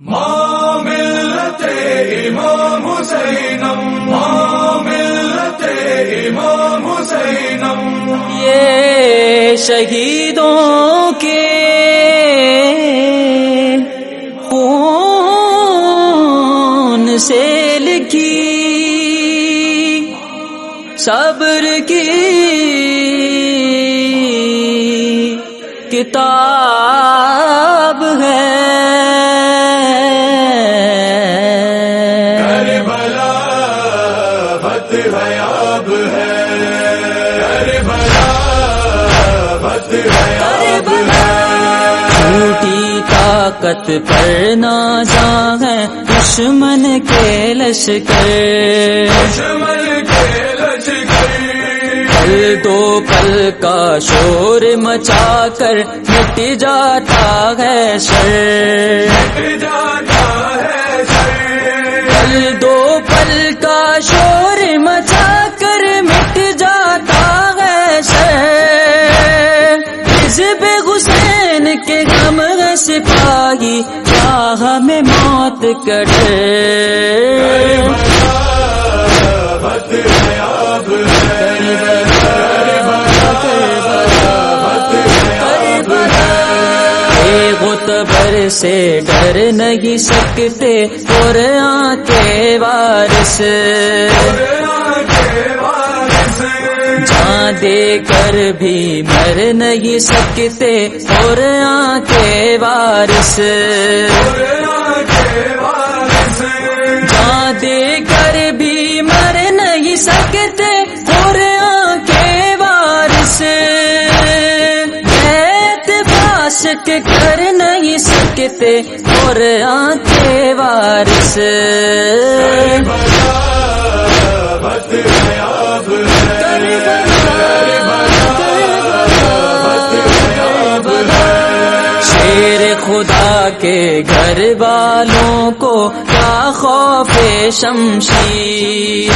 ماں ملت امام حسینم ماں ملت امام حسینم۔ یہ شہیدوں کے خون سے لکھی صبر کی کتاب ہے۔ طاقت پر نازا ہے دشمن کے لشکر۔ پل دو پل کا شور مچا کر مٹ جاتا ہے شر۔ پل دو پل کا شور سپاہی کیا ہمیں موت کا غتبر سے ڈر نہیں سکتے قرآن کے وارث۔ جان دے کر بھی مر نہیں سکتے قرآن کے وارث۔ جان دے کر بھی مر نہیں سکتے قرآن کے وارث۔ اعتباس کے کر نہیں سکتے قرآن کے وارث۔ خدا کے گھر والوں کو کیا خوف شمشیر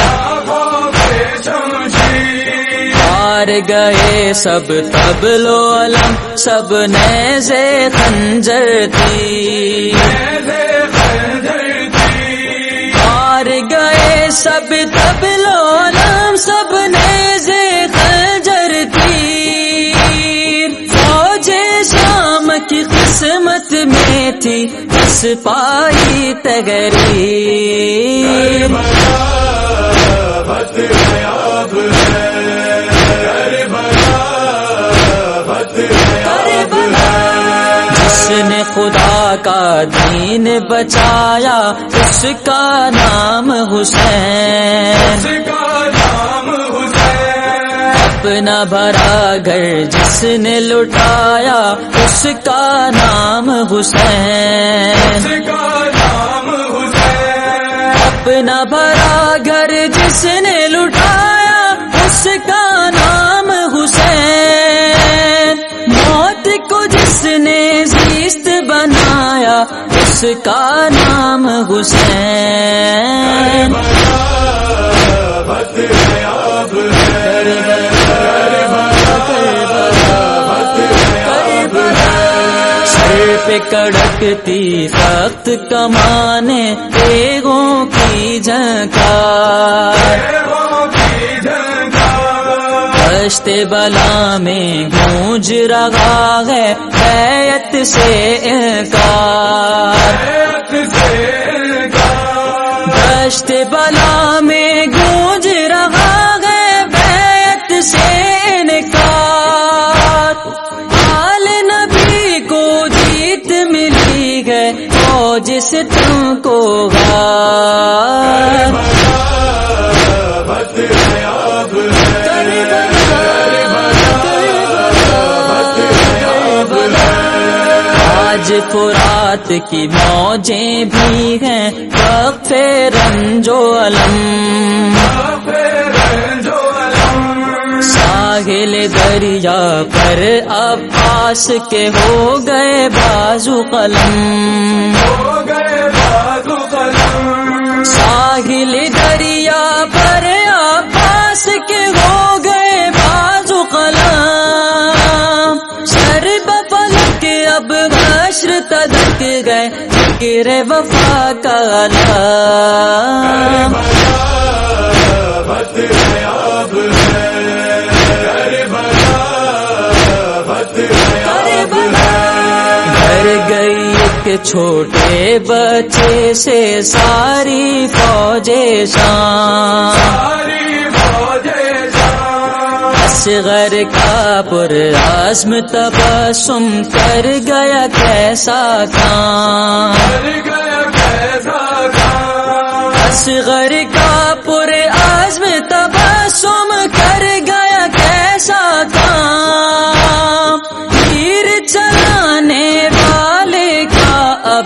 ہار گئے سب تب لو علم، سب نیزے خنجر تھی ہار گئے سب تب لو علم قسمت میں تھی بس پائی تگری جس نے خدا کا دین بچایا اس کا نام حسین۔ اپنا بھرا گھر جس نے لٹایا اس کا نام حسین۔ اپنا بھرا گھر جس نے لٹایا اس کا نام حسین۔ موت کو جس نے زیست بنایا اس کا نام حسین۔ پہ کڑکتی، سخت کمانے، بیگوں کی جھنکار۔ دشت بلا میں گونج رہا ہے بیت سے انکار۔ دشت بلا میں سے تم کو غار۔ آج فرات کی موجیں بھی ہیں وقف رنجو علم۔ دریا پر عباس کے ہو گئے بازو قلم۔ ساحل دریا پر عباس کے ہو گئے بازو قلم۔ سر بفلک اب حشر تدک گئے فکر وفا کا علام ایک چھوٹے بچے سے ساری فوجے شام۔ اصغر کا پر عزم تبسم کر گیا کیسا کام کر گیا کیسا کام اصغر کا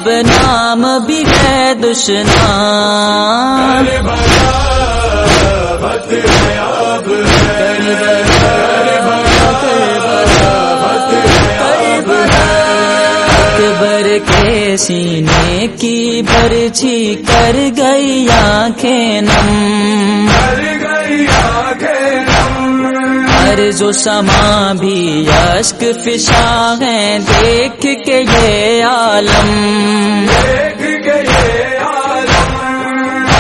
کا نام بھی ہے دشنام۔ اکبر کے سینے کی برچھی کر گئی آنکھیں نم۔ کر گئی آنکھیں ہر جو سما بھی اشک فشا ہے دیکھ کے یہ عالم۔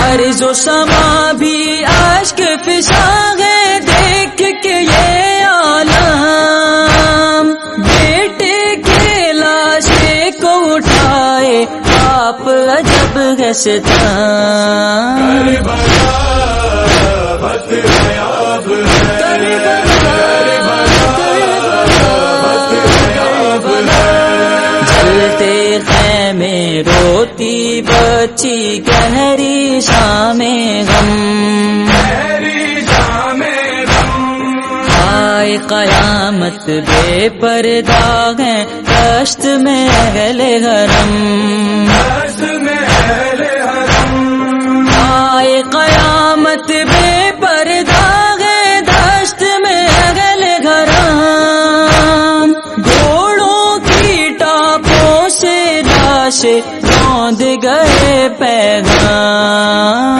ہر جو سما بھی اشک فشا ہے دیکھ کے یہ عالم۔ بیٹے کے لاشے کو اٹھائے آپ عجب ہے۔ ستم روتی بچی گہری شام غم۔ غم آئے قیامت بے پردہ ہے کشت میں اہل میں اہل حرم پیدا